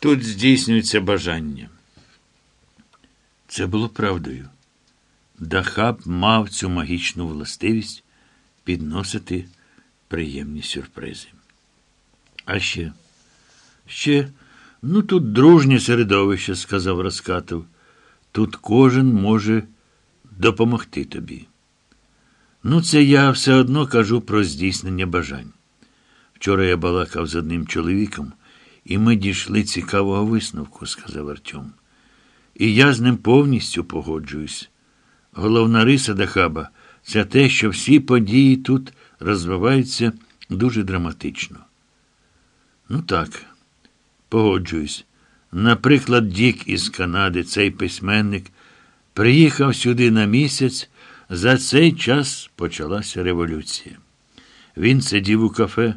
Тут здійснюється бажання. Це було правдою. Дахаб мав цю магічну властивість підносити приємні сюрпризи. А ще, ще, ну тут дружнє середовище, сказав Раскатов. Тут кожен може допомогти тобі. Ну, це я все одно кажу про здійснення бажань. Вчора я балакав з одним чоловіком, і ми дійшли цікавого висновку, сказав Артем. І я з ним повністю погоджуюсь. Головна риса Дахаба це те, що всі події тут розвиваються дуже драматично. Ну так, погоджуюсь. Наприклад, Дік із Канади, цей письменник, приїхав сюди на місяць. За цей час почалася революція. Він сидів у кафе,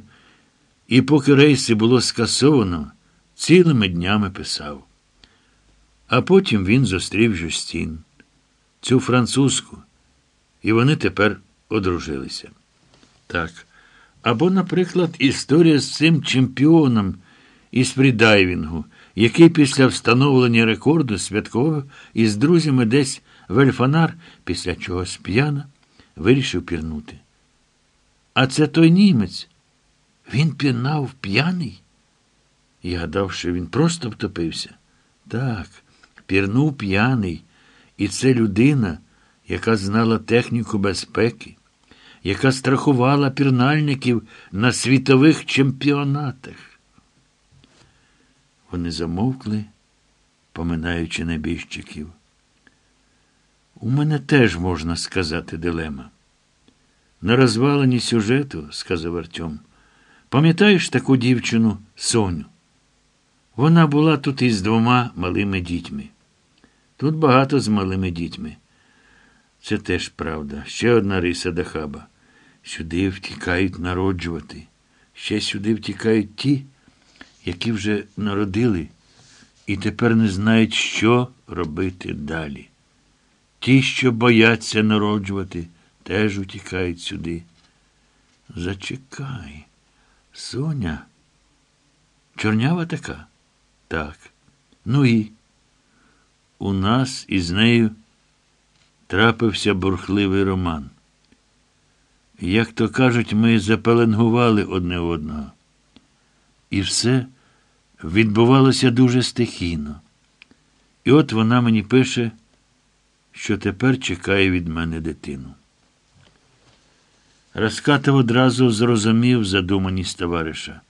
і поки рейси було скасовано, цілими днями писав. А потім він зустрів Жюстін, цю французьку, і вони тепер одружилися. Так. Або, наприклад, історія з цим чемпіоном із фрідайвінгу, який після встановлення рекорду святкував із друзями десь в Ельфанар, після чого п'яна, вирішив пірнути. А це той німець. Він пірнав п'яний? Я гадав, що він просто втопився. Так, пірнув п'яний. І це людина, яка знала техніку безпеки, яка страхувала пірнальників на світових чемпіонатах. Вони замовкли, поминаючи небіжчиків. У мене теж можна сказати дилема. На розваленні сюжету, сказав Артем, пам'ятаєш таку дівчину Соню? Вона була тут із двома малими дітьми. Тут багато з малими дітьми. Це теж правда. Ще одна риса Дахаба. Сюди втікають народжувати. Ще сюди втікають ті, які вже народили і тепер не знають, що робити далі. Ті, що бояться народжувати, теж утікають сюди. Зачекай, Соня. Чорнява така? Так. Ну і у нас із нею трапився бурхливий роман. Як то кажуть, ми запеленгували одне одного. І все відбувалося дуже стихійно. І от вона мені пише, що тепер чекає від мене дитину. Раскатов одразу зрозумів задуманість товариша,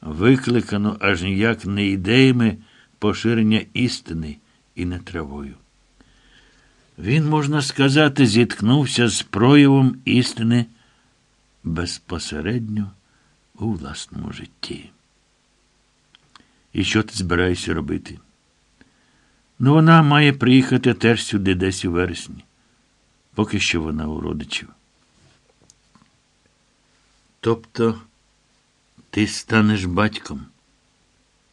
викликано аж ніяк не ідеями поширення істини і не травою. Він, можна сказати, зіткнувся з проявом істини безпосередньо у власному житті. І що ти збираєшся робити? Ну, вона має приїхати теж сюди десь у вересні, поки що вона у родичів. Тобто ти станеш батьком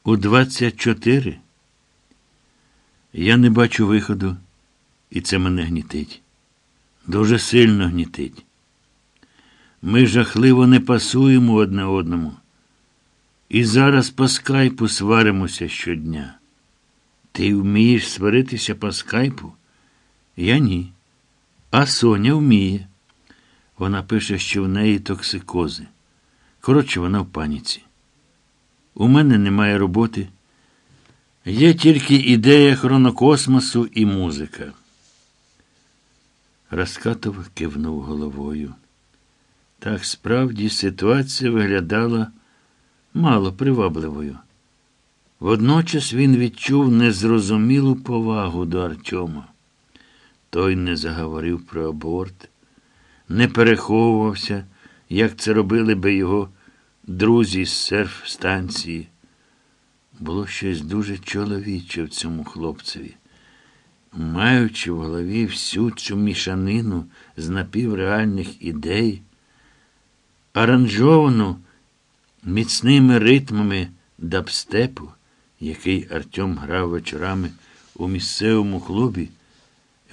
у 24? Я не бачу виходу, і це мене гнітить. Дуже сильно гнітить. Ми жахливо не пасуємо одне одному. І зараз по скайпу сваримося щодня. Ти вмієш сваритися по скайпу? Я ні. А Соня вміє. Вона пише, що в неї токсикози. Коротше, вона в паніці. У мене немає роботи. Є тільки ідея хронокосмосу і музика. Раскатов кивнув головою. Так справді ситуація виглядала мало привабливою. Водночас він відчув незрозумілу повагу до Артема. Той не заговорив про аборт, не переховувався, як це робили би його друзі з серф станції. Було щось дуже чоловіче в цьому хлопцеві. Маючи в голові всю цю мішанину з напівреальних ідей, аранжовану міцними ритмами дабстепу, який Артем грав вечорами у місцевому клубі,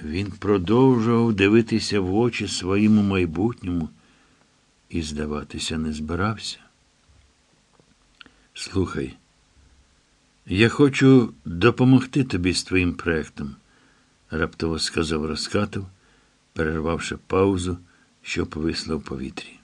він продовжував дивитися в очі своєму майбутньому і здаватися не збирався. Слухай, Я хочу допомогти тобі з твоїм проектом, раптово сказав Раскатов, перервавши паузу, що повисла в повітрі.